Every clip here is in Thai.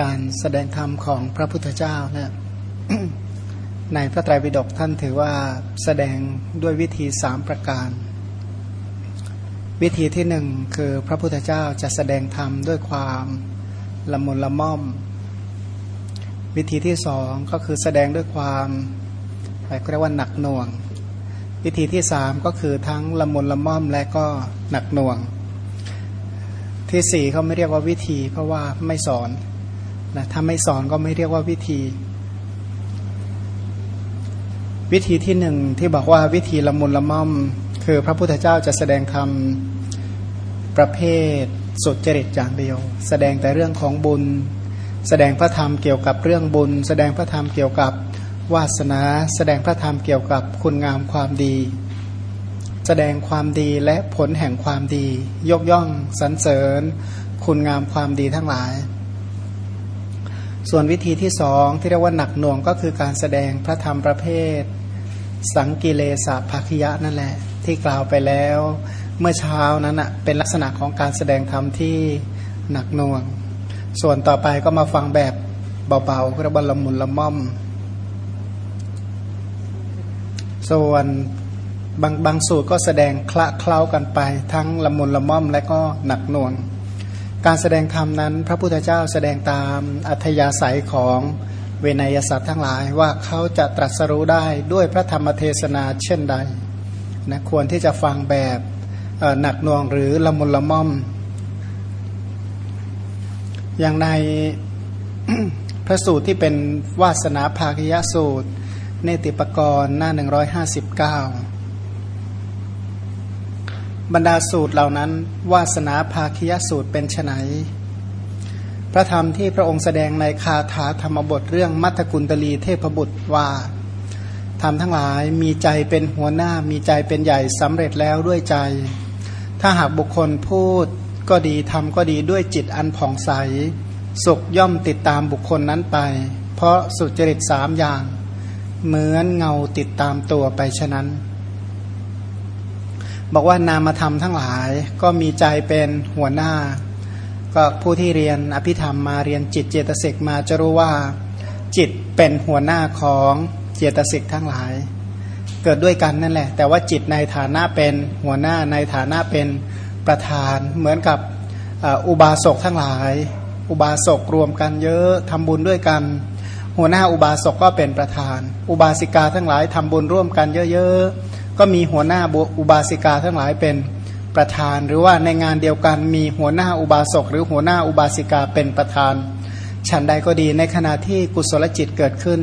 การแสดงธรรมของพระพุทธเจ้าเนี่ยในพระไตรปิฎกท่านถือว่าแสดงด้วยวิธีสามประการ วิธีที่หนึ่งคือพระพุทธเจ้าจะแสดงธรรมด้วยความละมุนละม่อม วิธีที่สองก็คือแสดงด้วยความเรียกว่าหนักหน่วง วิธีที่สามก็คือทั้งละมุนละม่อมและก็หนักหน่วง ที่สี่เขาไม่เรียกว่าวิธีเพราะว่าไม่สอน นะถ้าไม่สอนก็ไม่เรียกว่าวิธี วิธีที่หนึ่งที่บอกว่าวิธีละมุนละม่อม คือพระพุทธเจ้าจะแสดงธรรมประเภทสุจริตอย่างเดียว แสดงแต่เรื่องของบุญ แสดงพระธรรมเกี่ยวกับเรื่องบุญ แสดงพระธรรมเกี่ยวกับวาสนา แสดงพระธรรมเกี่ยวกับคุณงามความดี แสดงความดีและผลแห่งความดี ยกย่องสรรเสริญ คุณงามความดีทั้งหลาย ส่วนวิธีที่สองที่เรียกว่าหนักหน่วงก็คือการแสดงพระธรรมประเภท สังกิเลสภคยะนั่นแหละ ที่กล่าวไปแล้ว เมื่อเช้านั้นอะเป็นลักษณะของการแสดงธรรมที่หนักหน่วง ส่วนต่อไปก็มาฟังแบบเบาๆกระบละมุนละม่อม ส่วนบางบางสูตรก็แสดงคละเคล้ากันไป ทั้งละมุนละม่อมและก็หนักหน่วง การแสดงธรรมนั้น พระพุทธเจ้าแสดงตามอัธยาศัยของเวนยสัตว์ทั้งหลายว่าเขาจะตรัสรู้ได้ด้วยพระธรรมเทศนาเช่นใดนะควรที่จะฟังแบบหนักหน่วงหรือละมุนละม่อม อย่างในพระสูตรที่เป็นวาสนาภาคยสูตร เนติปกรณ์หน้า 159 บรรดาสูตรเหล่านั้น วาสนาภาคียสูตรเป็นไนพระธรรมที่พระองค์แสดงในคาถาธรรมบทเรื่องมัทกุลตลีเทพบุตรว่าธรรมทั้งหลายมีใจเป็นหัวหน้ามีใจเป็นใหญ่สำเร็จแล้วด้วยใจ ถ้าหากบุคคลพูดก็ดีทำก็ดีด้วยจิตอันผ่องใส สุขย่อมติดตามบุคคลนั้นไป เพราะสุจริตสามอย่าง เหมือนเงาติดตามตัวไปฉะนั้น บอกว่านามธรรมทั้งหลายก็มีใจเป็นหัวหน้า ก็ผู้ที่เรียนอภิธรรมมาเรียนจิตเจตสิกมาจะรู้ว่าจิตเป็นหัวหน้าของเจตสิกทั้งหลาย เกิดด้วยกันนั่นแหละ แต่ว่าจิตในฐานะเป็นหัวหน้าในฐานะเป็นประธาน เหมือนกับอุบาสกทั้งหลาย อุบาสกรวมกันเยอะทำบุญด้วยกัน หัวหน้าอุบาสกก็เป็นประธาน อุบาสิกาทั้งหลายทำบุญร่วมกันเยอะ ก็มีหัวหน้าอุบาสิกาทั้งหลายเป็นประธาน หรือว่าในงานเดียวกันมีหัวหน้าอุบาสกหรือหัวหน้าอุบาสิกาเป็นประธาน ฉันใดก็ดีในขณะที่กุศลจิตเกิดขึ้น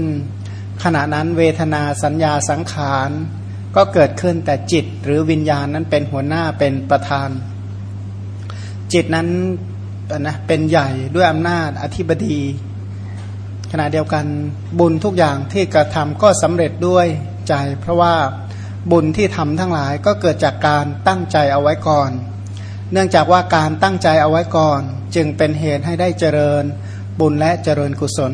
ขณะนั้นเวทนาสัญญาสังขาร ก็เกิดขึ้นแต่จิตหรือวิญญาณนั้นเป็นหัวหน้าเป็นประธาน จิตนั้นนะเป็นใหญ่ด้วยอำนาจอธิบดี ขณะเดียวกันบุญทุกอย่างที่กระทำก็สำเร็จด้วยใจ เพราะว่า บุญที่ทำทั้งหลายก็เกิดจากการตั้งใจเอาไว้ก่อน เนื่องจากว่าการตั้งใจเอาไว้ก่อน จึงเป็นเหตุให้ได้เจริญบุญและเจริญกุศล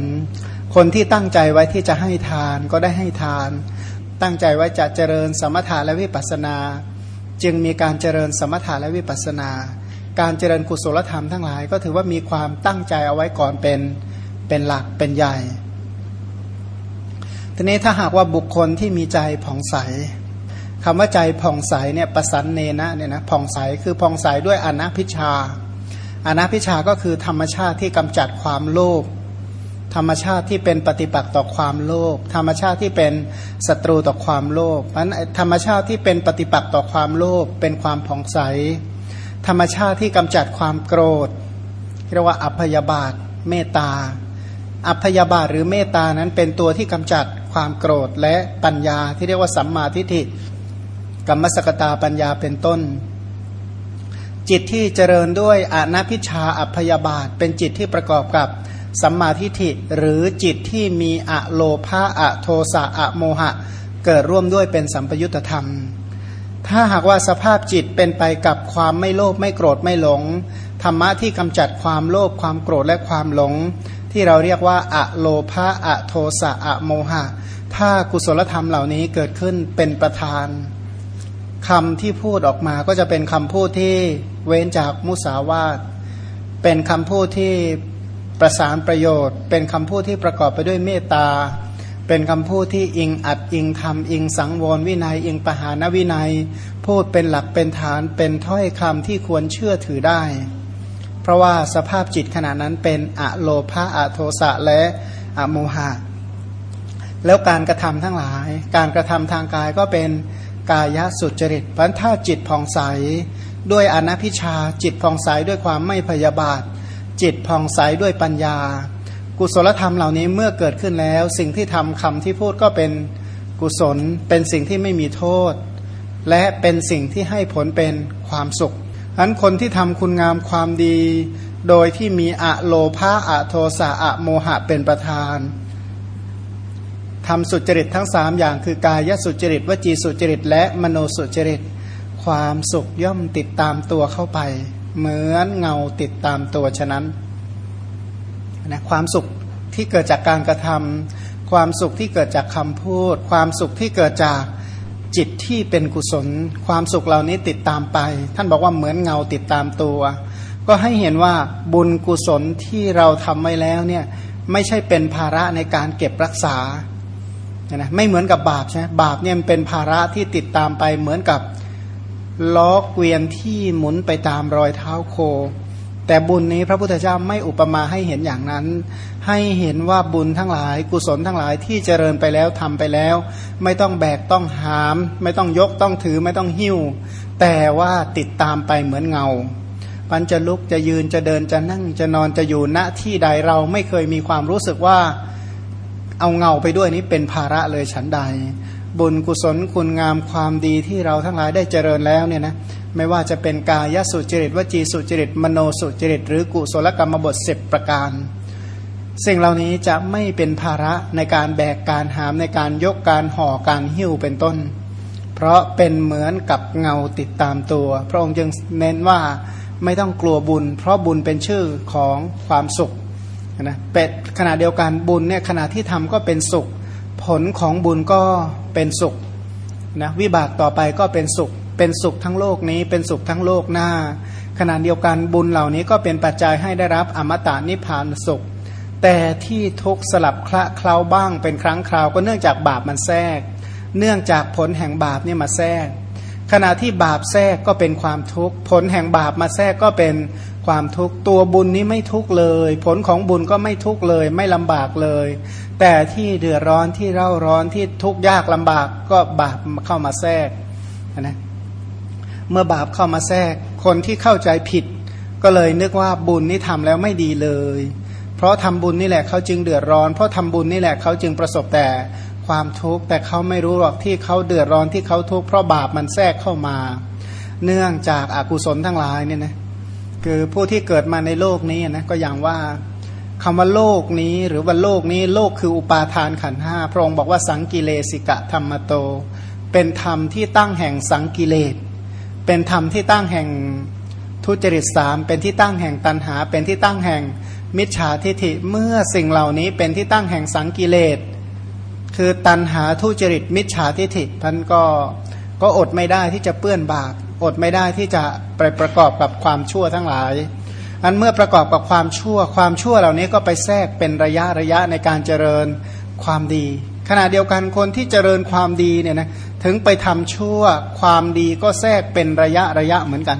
คนที่ตั้งใจไว้ที่จะให้ทานก็ได้ให้ทาน ตั้งใจไว้จะเจริญสมถะและวิปัสนา จึงมีการเจริญสมถะและวิปัสนา การเจริญกุศลธรรมทั้งหลาย ก็ถือว่ามีความตั้งใจเอาไว้ก่อนเป็นเป็นหลักเป็นใหญ่ทีนี้ถ้าหากว่าบุคคลที่มีใจผ่องใส คำว่าใจผ่องใสเนี่ยประสันเนนะเนี่ยนะผ่องใสคือผ่องใสด้วยอนัพิชาอนัพิชาก็คือธรรมชาติที่กำจัดความโลภธรรมชาติที่เป็นปฏิปักษ์ต่อความโลภธรรมชาติที่เป็นศัตรูต่อความโลภนั้นธรรมชาติที่เป็นปฏิปักษ์ต่อความโลภเป็นความผ่องใส ธรรมชาติที่กำจัดความโกรธเรียกว่าอัพยาบาทเมตตาอัพยาบาทหรือเมตตานั้นเป็นตัวที่กำจัดความโกรธและปัญญาที่เรียกว่าสัมมาทิฏฐิ กรรมสกตาปัญญาเป็นต้น จิตที่เจริญด้วยอนัพิชาอัพยาบาท เป็นจิตที่ประกอบกับสัมมาทิฏฐิหรือจิตที่มีอะโลภาอะโทสะอะโมหะ เกิดร่วมด้วยเป็นสัมปยุตธรรม ถ้าหากว่าสภาพจิตเป็นไปกับความไม่โลภไม่โกรธไม่หลง ธรรมะที่กำจัดความโลภความโกรธและความหลง ที่เราเรียกว่าอะโลภาอะโทสะอะโมหะ ถ้ากุศลธรรมเหล่านี้เกิดขึ้นเป็นประธาน คำที่พูดออกมาก็จะเป็นคำพูดที่เว้นจากมุสาวาทเป็นคำพูดที่ประสานประโยชน์ เป็นคำพูดที่ประกอบไปด้วยเมตตา เป็นคำพูดที่อิงอัดอิงธรรมอิงสังวรวินัย อิงปหานวินัย พูดเป็นหลักเป็นฐาน เป็นถ้อยคำที่ควรเชื่อถือได้ เพราะว่าสภาพจิตขณะนั้นเป็นอะโลภะอะโทสะและอะโมหะแล้วการกระทำทั้งหลาย การกระทำทางกายก็เป็น กายสุจริตพันถ้าจิตผ่องใส ด้วยอนัพิชา จิตผ่องใสด้วยความไม่พยาบาท จิตผ่องใสด้วยปัญญา กุศลธรรมเหล่านี้เมื่อเกิดขึ้นแล้ว สิ่งที่ทำคำที่พูดก็เป็นกุศล เป็นสิ่งที่ไม่มีโทษ และเป็นสิ่งที่ให้ผลเป็นความสุขอันคนที่ทำคุณงามความดี โดยที่มีอะโลภาอะโทสะอะโมหะเป็นประธาน ทำสุจริตทั้งสามอย่างคือกายสุจริตวจีสุจริต และมโนสุจริต ความสุขย่อมติดตามตัวเข้าไป เหมือนเงาติดตามตัวฉะนั้นนะความสุขที่เกิดจากการกระทำความสุขที่เกิดจากคำพูด ความสุขที่เกิดจากจิตที่เป็นกุศล ความสุขเหล่านี้ติดตามไป ท่านบอกว่าเหมือนเงาติดตามตัว ก็ให้เห็นว่าบุญกุศลที่เราทำไว้แล้วเนี่ยไม่ใช่เป็นภาระในการเก็บรักษา นะไม่เหมือนกับบาปใช่ไหมบาปเนี่ยมันเป็นภาระที่ติดตามไปเหมือนกับล้อเกวียนที่หมุนไปตามรอยเท้าโค แต่บุญนี้พระพุทธเจ้าไม่อุปมาให้เห็นอย่างนั้น ให้เห็นว่าบุญทั้งหลาย กุศลทั้งหลายที่เจริญไปแล้วทำไปแล้ว ไม่ต้องแบกต้องหาม ไม่ต้องยกต้องถือไม่ต้องหิ้ว แต่ว่าติดตามไปเหมือนเงาปันจะลุกจะยืนจะเดินจะนั่งจะนอนจะอยู่ณที่ใดเราไม่เคยมีความรู้สึกว่า เอาเงาไปด้วยนี้เป็นภาระเลยฉันใด บุญกุศลคุณงามความดีที่เราทั้งหลายได้เจริญแล้วเนี่ยนะไม่ว่าจะเป็นกายสุจริตวจีสุจริตมโนสุจริต หรือกุศลกรรมบทสิบประการ สิ่งเหล่านี้จะไม่เป็นภาระในการแบกการหามในการยกการห่อการหิ้วเป็นต้น เพราะเป็นเหมือนกับเงาติดตามตัว พระองค์จึงเน้นว่าไม่ต้องกลัวบุญ เพราะบุญเป็นชื่อของความสุข นะเป็ดขณะเดียวกันบุญเนี่ยขณะที่ทำก็เป็นสุข ผลของบุญก็เป็นสุขนะวิบากต่อไปก็เป็นสุข เป็นสุขทั้งโลกนี้ เป็นสุขทั้งโลกหน้า ขณะเดียวกันบุญเหล่านี้ก็เป็นปัจจัยให้ได้รับอมตะนิพพานสุข แต่ที่ทุกสลับคละเคล้าบ้างเป็นครั้งคราวก็เนื่องจากบาปมันแทรก เนื่องจากผลแห่งบาปเนี่ยมาแทรกขณะที่บาปแทรกก็เป็นความทุกข์ ผลแห่งบาปมาแทรกก็เป็น ความทุกข์ตัวบุญนี้ไม่ทุกข์เลย ผลของบุญก็ไม่ทุกข์เลย ไม่ลำบากเลย แต่ที่เดือดร้อนที่เร่าร้อนที่ทุกข์ยากลำบากก็บาปเข้ามาแทรกนะเมื่อบาปเข้ามาแทรก คนที่เข้าใจผิด ก็เลยนึกว่าบุญนี่ทำแล้วไม่ดีเลย เพราะทำบุญนี่แหละเขาจึงเดือดร้อน เพราะทำบุญนี่แหละเขาจึงประสบแต่ความทุกข์แต่เขาไม่รู้หรอกที่เขาเดือดร้อนที่เขาทุกข์เพราะบาปมันแทรกเข้ามา เนื่องจากอากุศลทั้งหลายเนี่ยนะ คือผู้ที่เกิดมาในโลกนี้นะก็อย่างว่าคำว่าโลกนี้หรือว่าโลกนี้โลกคืออุปาทานขันห้าพระองค์บอกว่าสังกิเลสิกะธรรมโต เป็นธรรมที่ตั้งแห่งสังกิเลส เป็นธรรมที่ตั้งแห่งทุจริตสามเป็นที่ตั้งแห่งตันหา เป็นที่ตั้งแห่งมิจฉาทิฐิเมื่อสิ่งเหล่านี้เป็นที่ตั้งแห่งสังกิเลส คือตันหาทุจริตมิจฉาทิฐิท่านก็ก็อดไม่ได้ที่จะเปื้อนบาป อดไม่ได้ที่จะไปประกอบกับความชั่วทั้งหลาย อันเมื่อประกอบกับความชั่ว ความชั่วเหล่านี้ก็ไปแทรกเป็นระยะระยะในการเจริญความดี ขณะเดียวกันคนที่เจริญความดีเนี่ยนะถึงไปทำชั่วความดีก็แทรกเป็นระยะระยะเหมือนกัน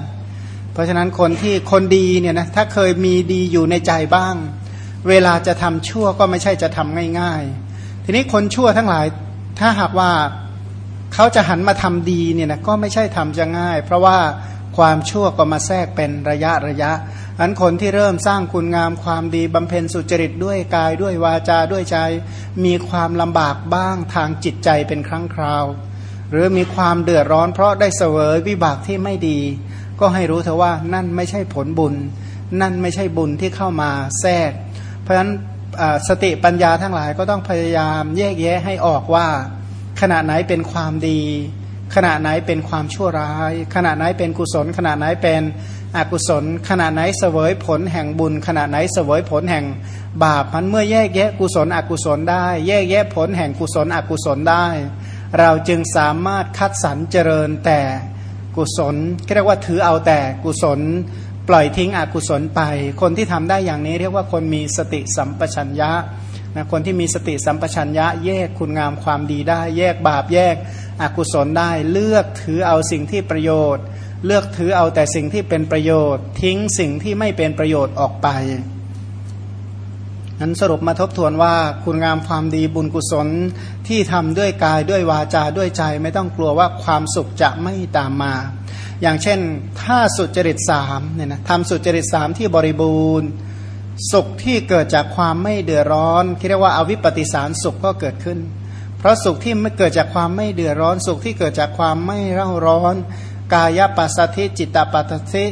เพราะฉะนั้นคนที่คนดีเนี่ยนะถ้าเคยมีดีอยู่ในใจบ้าง เวลาจะทำชั่วก็ไม่ใช่จะทำง่าย ๆ ทีนี้คนชั่วทั้งหลายถ้าหากว่า เขาจะหันมาทำดีเนี่ยนะก็ไม่ใช่ทำจะง่าย เพราะว่าความชั่วก็มาแทรกเป็นระยะระยะอันคนที่เริ่มสร้างคุณงามความดีบำเพ็ญสุจริตด้วยกายด้วยวาจาด้วยใจ มีความลำบากบ้างทางจิตใจเป็นครั้งคราว หรือมีความเดือดร้อนเพราะได้เสวยวิบากที่ไม่ดี ก็ให้รู้เถอะว่านั่นไม่ใช่ผลบุญ นั่นไม่ใช่บุญที่เข้ามาแทรก เพราะฉะนั้นสติปัญญาทั้งหลายก็ต้องพยายามแยกแยะให้ออกว่า ขณะไหนเป็นความดี ขณะไหนเป็นความชั่วร้าย ขณะไหนเป็นกุศล ขณะไหนเป็นอกุศล ขณะไหนเสวยผลแห่งบุญ ขณะไหนเสวยผลแห่งบาปมันเมื่อแยกแยะกุศลอกุศลได้ แยกแยะผลแห่งกุศลอกุศลได้ เราจึงสามารถคัดสรรเจริญแต่กุศลเรียกว่าถือเอาแต่กุศลปล่อยทิ้งอกุศลไป คนที่ทำได้อย่างนี้เรียกว่าคนมีสติสัมปชัญญะ นะคนที่มีสติสัมปชัญญะแยกคุณงามความดีได้ แยกบาปแยกอกุศลได้ เลือกถือเอาสิ่งที่ประโยชน์ เลือกถือเอาแต่สิ่งที่เป็นประโยชน์ ทิ้งสิ่งที่ไม่เป็นประโยชน์ออกไปนั้นสรุปมาทบทวนว่าคุณงามความดีบุญกุศลที่ทำด้วยกายด้วยวาจาด้วยใจ ไม่ต้องกลัวว่าความสุขจะไม่ตามมา อย่างเช่น ถ้าสุจริตสามเนี่ยนะทำสุจริตสามที่บริบูรณ์ สุขที่เกิดจากความไม่เดือดร้อนเรียกว่าอาวิปปิสารสุขก็เกิดขึ้น เพราะสุขที่ไม่เกิดจากความไม่เดือดร้อน สุขที่เกิดจากความไม่เร่าร้อน กายปัสสธิจิตตปัสสธิ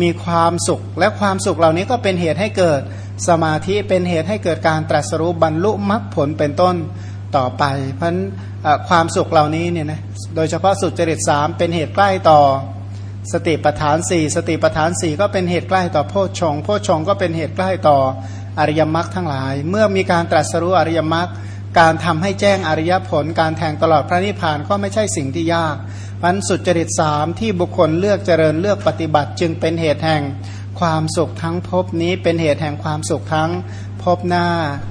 มีความสุข และความสุขเหล่านี้ก็เป็นเหตุให้เกิดสมาธิเป็นเหตุให้เกิดการตรัสรู้บรรลุมรรคผลเป็นต้นต่อไป เพราะความสุขเหล่านี้เนี่ยนะโดยเฉพาะสุจริตสามเป็นเหตุใกล้ต่อ สติปัฏฐานสี่สติปัฏฐานสี่ก็เป็นเหตุใกล้ต่อโพชฌงโพชฌงก็เป็นเหตุใกล้ต่ออริยมรรคทั้งหลาย เมื่อมีการตรัสรู้อริยมรรคการทำให้แจ้งอริยผล การแทงตลอดพระนิพพานก็ไม่ใช่สิ่งที่ยากมันสุจริตสามที่บุคคลเลือกเจริญเลือกปฏิบัติ จึงเป็นเหตุแห่งความสุขทั้งภพนี้เป็นเหตุแห่งความสุขทั้งภพหน้า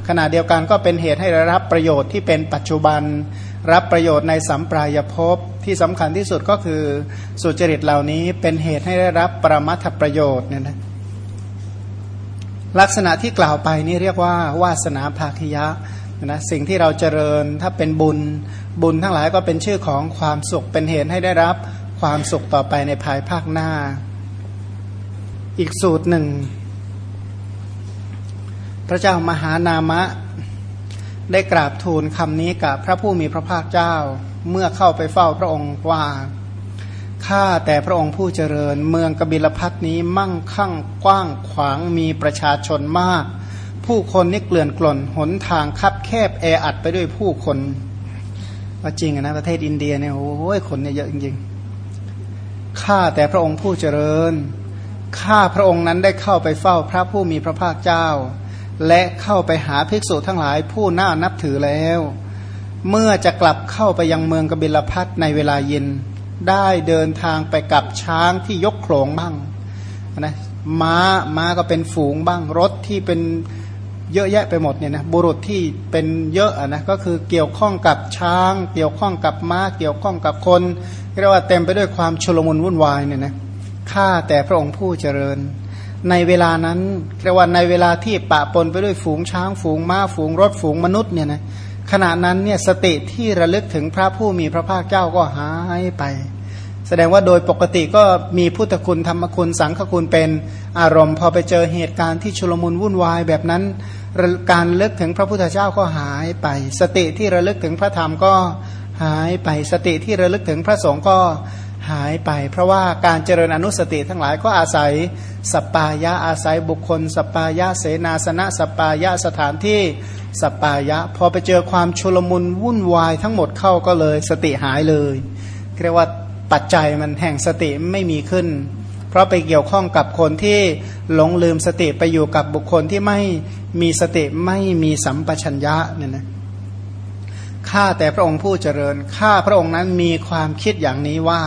ขณะเดียวกันก็เป็นเหตุให้รับประโยชน์ที่เป็นปัจจุบัน รับประโยชน์ในสัมปรายภพที่สำคัญที่สุดก็คือสุจริตเหล่านี้เป็นเหตุให้ได้รับประมัทประโยชน์เนี่ยนะลักษณะที่กล่าวไปนี่เรียกว่าวาสนาภาคยะนะสิ่งที่เราเจริญถ้าเป็นบุญบุญทั้งหลายก็เป็นชื่อของความสุขเป็นเหตุให้ได้รับความสุขต่อไปในภายภาคหน้า อีกสูตรหนึ่ง พระเจ้ามหานามะ ได้กราบทูลคำนี้กับพระผู้มีพระภาคเจ้า เมื่อเข้าไปเฝ้าพระองค์ว่าข้าแต่พระองค์ผู้เจริญ เมืองกบิลพัทนี้มั่งคั่งกว้างขวางมีประชาชนมาก ผู้คนนี่เกลื่อนกล่นหนทางคับแคบแออัดไปด้วยผู้คนว่าจริงนะประเทศอินเดียเนี่ยโอ้ยคนเนี่ยเยอะจริงๆข้าแต่พระองค์ผู้เจริญข้าพระองค์นั้นได้เข้าไปเฝ้าพระผู้มีพระภาคเจ้า และเข้าไปหาภิกษุทั้งหลายผู้น่านับถือแล้ว เมื่อจะกลับเข้าไปยังเมืองกบิลพัทในเวลาเย็น ได้เดินทางไปกับช้างที่ยกโขลงบ้างนะม้าม้าก็เป็นฝูงบ้างรถที่เป็นเยอะแยะไปหมดเนี่ยนะบุรุษที่เป็นเยอะนะก็คือเกี่ยวข้องกับช้าง เกี่ยวข้องกับม้า เกี่ยวข้องกับคนเรียกว่าเต็มไปด้วยความชุลมุนวุ่นวายเนี่ยนะข้าแต่พระองค์ผู้เจริญ ในเวลานั้นเรียกว่าในเวลาที่ปะปนไปด้วยฝูงช้างฝูงม้าฝูงรถฝูงมนุษย์เนี่ยนะขณะนั้นเนี่ยสติที่ระลึกถึงพระผู้มีพระภาคเจ้าก็หายไป แสดงว่าโดยปกติก็มีพุทธคุณธรรมคุณสังฆคุณเป็นอารมณ์ พอไปเจอเหตุการณ์ที่ชุลมุนวุ่นวายแบบนั้นการเลึกถึงพระพุทธเจ้าก็หายไป สติที่ระลึกถึงพระธรรมก็หายไป สติที่ระลึกถึงพระสงฆ์ก็ห หายไป เพราะว่าการเจริญอนุสติทั้งหลายก็อาศัยสปายะอาศัยบุคคล สปายะเสนาสนะสปายะสถานที่สปายะ พอไปเจอความชุลมุนวุ่นวายทั้งหมดเข้าก็เลย สติหายเลยเรียกว่าปัจจัยมันแห่งสติไม่มีขึ้น เพราะไปเกี่ยวข้องกับคนที่หลงลืมสติไปอยู่กับบุคคลที่ไม่มีสติไม่มีสัมปชัญญะเนี่ยนะข้าแต่พระองค์ผู้เจริญข้าพระองค์นั้นมีความคิดอย่างนี้ว่า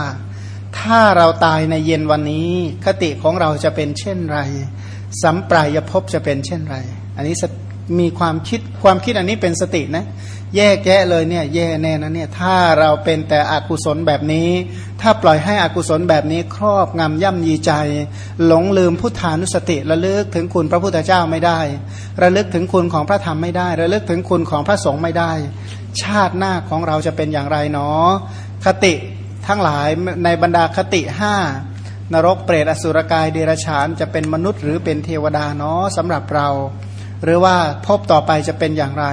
ถ้าเราตายในเย็นวันนี้ คติของเราจะเป็นเช่นไร สัมปรายภพจะเป็นเช่นไร อันนี้มีความคิดความคิดอันนี้เป็นสตินะ แยกแยะเลยเนี่ยแย่แน่นะเนี่ยถ้าเราเป็นแต่อกุศลแบบนี้ ถ้าปล่อยให้อกุศลแบบนี้ ครอบงำย่ำยีใจ หลงลืมพุทธานุสติระลึกถึงคุณพระพุทธเจ้าไม่ได้ ระลึกถึงคุณของพระธรรมไม่ได้ ระลึกถึงคุณของพระสงฆ์ไม่ได้ ชาติหน้าของเราจะเป็นอย่างไรเนาะคติ ทั้งหลายในบรรดาคติห้านรกเปรตอสุรกายเดรัจฉานจะเป็นมนุษย์หรือเป็นเทวดาเนาะสำหรับเรา หรือว่าพบต่อไปจะเป็นอย่างไร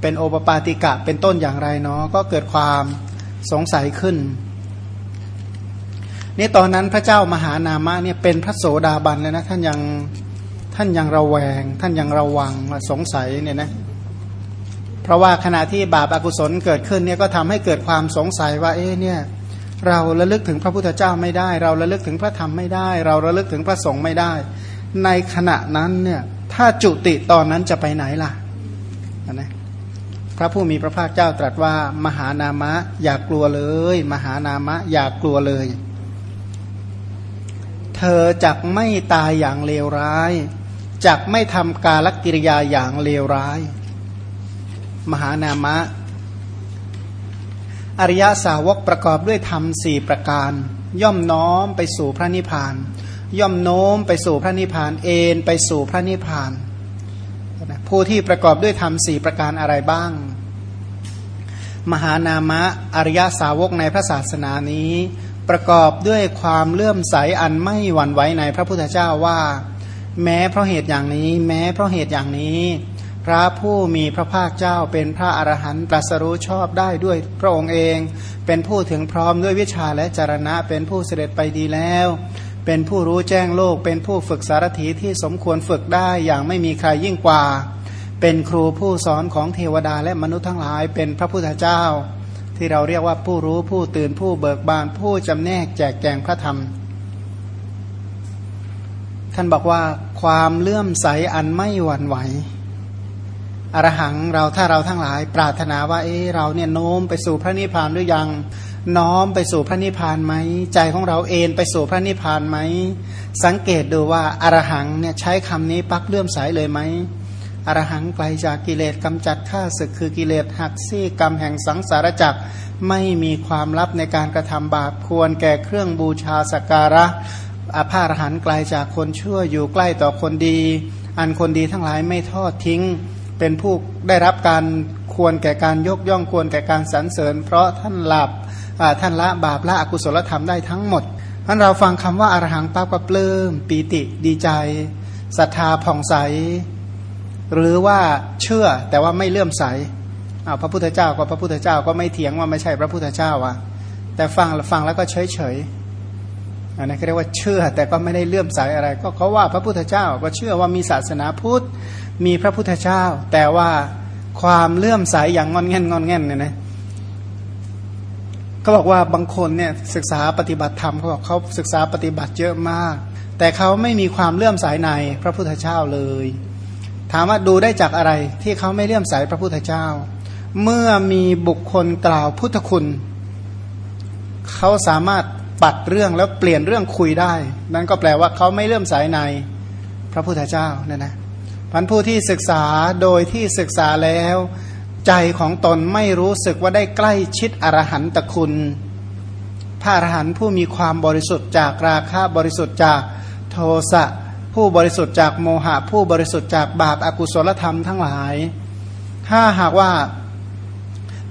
เป็นโอปปาติกะเป็นต้นอย่างไรเนาะก็เกิดความสงสัยขึ้นนี่ตอนนั้นพระเจ้ามหานามะเนี่ยเป็นพระโสดาบันเลยนะท่านยังท่านยังระแวง ท่านยังระวังสงสัยเนี่ยนะเพราะว่าขณะที่บาปอากุศลเกิดขึ้นเนี่ยก็ทำให้เกิดความสงสัยว่าเอ๊ะเนี่ย เราระลึกถึงพระพุทธเจ้าไม่ได้ เราระลึกถึงพระธรรมไม่ได้ เราระลึกถึงพระสงฆ์ไม่ได้ ในขณะนั้นเนี่ยถ้าจุติตอนนั้นจะไปไหนล่ะนะพระผู้มีพระภาคเจ้าตรัสว่า มหานามะ อย่ากลัวเลย มหานามะ อย่ากลัวเลย เธธอจักไม่ตายอย่างเลวร้ายจักไม่ทำกาลกิริยาอย่างเลวร้าย มหานามะ อริยสาวกประกอบด้วยธรรมสี่ประการ ย่อมน้อมไปสู่พระนิพพาน ย่อมโน้มไปสู่พระนิพพานเอ็นไปสู่พระนิพพานผู้ที่ประกอบด้วยธรรมสี่ประการอะไรบ้าง มหานามะอริยสาวกในพระศาสนานี้ ประกอบด้วยความเลื่อมใสอันไม่หวั่นไหวในพระพุทธเจ้าว่า แม้เพราะเหตุอย่างนี้ แม้เพราะเหตุอย่างนี้ พระผู้มีพระภาคเจ้าเป็นพระอรหันต์ตรัสรู้ชอบได้ด้วยพระองค์เอง เป็นผู้ถึงพร้อมด้วยวิชาและจรณะ เป็นผู้เสด็จไปดีแล้ว เป็นผู้รู้แจ้งโลก เป็นผู้ฝึกสารถีที่สมควรฝึกได้อย่างไม่มีใครยิ่งกว่า เป็นครูผู้สอนของเทวดาและมนุษย์ทั้งหลาย เป็นพระพุทธเจ้า ที่เราเรียกว่าผู้รู้ผู้ตื่นผู้เบิกบานผู้จำแนกแจกแจงพระธรรมท่านบอกว่าความเลื่อมใสอันไม่หวั่นไหว อรหังเราถ้าเราทั้งหลาย ปรารถนาว่าเออเราเนี่ยโน้มไปสู่พระนิพพานหรือยังน้อมไปสู่พระนิพพานไหมใจของเราเอนไปสู่พระนิพพานไหมสังเกตดูว่าอรหังเนี่ยใช้คำนี้ปักเลื่อมใสเลยไหมอรหังไกลจากกิเลสกำจัดข้าศึกคือกิเลสหักซี่กรรมแห่งสังสารจักรไม่มีความลับในการกระทำบาปควรแก่เครื่องบูชาสการะอาภาอรหันไกลจากคนชั่วอยู่ใกล้ต่อคนดี อันคนดีทั้งหลายไม่ทอดทิ้ง เป็นผู้ได้รับการควรแก่การยกย่องควรแก่การสรรเสริญ เพราะท่านหลับท่านละบาปละอกุศลธรรมได้ทั้งหมดท่านเราฟังคำว่าอารหังปั๊บก็ปลื้มปีติดีใจศรัทธาผ่องใส หรือว่าเชื่อแต่ว่าไม่เลื่อมใสอาพระพุทธเจ้าก็พระพุทธเจ้าก็ไม่เถียงว่าไม่ใช่พระพุทธเจ้าอะ แต่ฟังฟังแล้วก็เฉยเฉยอันนี้เขาเรียกว่าเชื่อแต่ก็ไม่ได้เลื่อมใสอะไร ก็เขาว่าพระพุทธเจ้าก็เชื่อว่ามีศาสนาพุทธ มีพระพุทธเจ้า แต่ว่าความเลื่อมใสอย่างงอนแง่นงอนแง่นเนี่ยนะเขาบอกว่าบางคนเนี่ยศึกษาปฏิบัติธรรมเขาบอกเขาศึกษาปฏิบัติเยอะมาก แต่เขาไม่มีความเลื่อมใสในพระพุทธเจ้าเลย ถามว่าดูได้จากอะไรที่เขาไม่เลื่อมใสพระพุทธเจ้า เมื่อมีบุคคลกล่าวพุทธคุณเขาสามารถปัดเรื่องแล้วเปลี่ยนเรื่องคุยได้ นั่นก็แปลว่าเขาไม่เลื่อมใสในพระพุทธเจ้าเนี่ยนะ พันผู้ที่ศึกษาโดยที่ศึกษาแล้ว ใจของตนไม่รู้สึกว่าได้ใกล้ชิดอรหันตคุณพระอรหันต์ผู้มีความบริสุทธิ์จากราคะบริสุทธิ์จากโทสะผู้บริสุทธิ์จากโมหะ ผู้บริสุทธิ์จากบาปอากุศลธรรมทั้งหลาย ถ้าหากว่า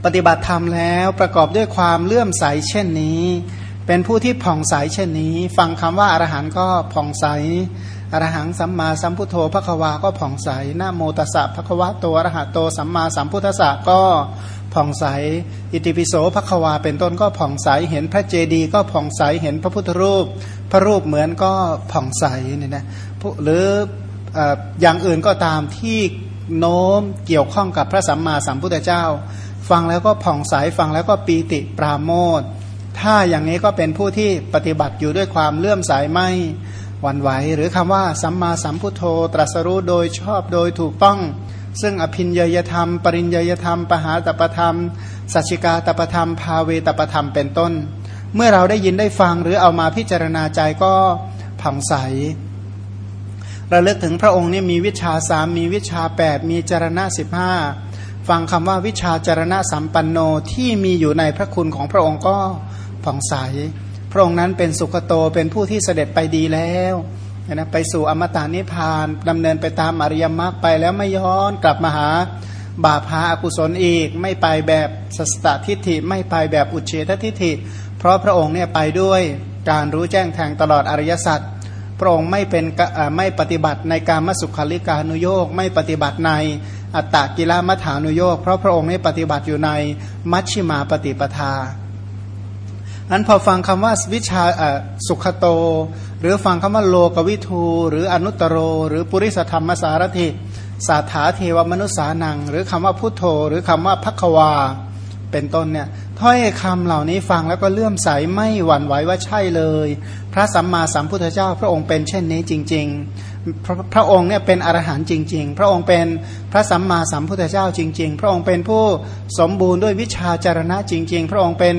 ปฏิบัติธรรมแล้วประกอบด้วยความเลื่อมใสเช่นนี้ เป็นผู้ที่ผ่องใสเช่นนี้ ฟังคำว่าอรหันต์ก็ผ่องใสอรหังสัมมาสัมพุทโธพระควาก็ผ่องใสนาโมตัสสะพระควะโตอรหะโตสัมมาสัมพุทธะก็ผ่องใส อิติปิโสพระควาเป็นต้นก็ผ่องใส เห็นพระเจดีย์ก็ผ่องใส เห็นพระพุทธรูป พระรูปเหมือนก็ผ่องใสเนี่ยนะหรืออย่างอื่นก็ตามที่โน้มเกี่ยวข้องกับพระสัมมาสัมพุทธเจ้า ฟังแล้วก็ผ่องใส ฟังแล้วก็ปีติปราโมท ถ้าอย่างนี้ก็เป็นผู้ที่ปฏิบัติอยู่ด้วยความเลื่อมใสไม่วันไหว หรือคำว่าสัมมาสัมพุทโธ ตรัสรู้โดยชอบโดยถูกต้อง ซึ่งอภินยยธรรม ปริญยยธรรม ปหาตปธรรม สัชิกาตปธรรม ภาเวตปธรรมเป็นต้น เมื่อเราได้ยินได้ฟังหรือเอามาพิจารณาใจก็ผ่องใสระลึกถึงพระองค์นี่มีวิชาสามมีวิชาแปดมีจารณะสิบห้าฟังคำว่าวิชาจารณะสัมปันโนที่มีอยู่ในพระคุณของพระองค์ก็ ผ่องใส พระองค์นั้นเป็นสุขโตเป็นผู้ที่เสด็จไปดีแล้วนะไปสู่อมตะนิพพานดำเนินไปตามอริยมรรคไปแล้วไม่ย้อนกลับมาหาบาปหาอกุศลอีก ไม่ไปแบบสัสตทิฏฐิไม่ไปแบบอุเฉททิฏฐิ เพราะพระองค์เนี่ยไปด้วยการรู้แจ้งแทงตลอดอริยสัจพระองค์ไม่เป็นไม่ปฏิบัติในการมสุขลิกานุโยกไม่ปฏิบัติในอัตตกิลมัฐานุโยกเพราะพระองค์นี้ปฏิบัติอยู่ในมัชชิมาปฏิปทา อันพอฟังคำว่าวิชาสุขโต หรือฟังคำว่าโลกวิทู หรืออนุตตรโร หรือปุริสธรรมสารถิสาถาเทวมนุษสานัง หรือคำว่าพุทโธ หรือคำว่าพักวา เป็นต้นเนี่ยถ้อยคำเหล่านี้ฟังแล้วก็เลื่อมใสไม่หวั่นไหวว่าใช่เลย พระสัมมาสัมพุทธเจ้าพระองค์เป็นเช่นนี้จริง ๆ พระพระองค์เนี่ยเป็นอรหันต์จริง ๆ พระองค์เป็นพระสัมมาสัมพุทธเจ้าจริง ๆ พระองค์เป็นผู้สมบูรณ์ด้วยวิชาจารณะจริง ๆ พระองค์เป็น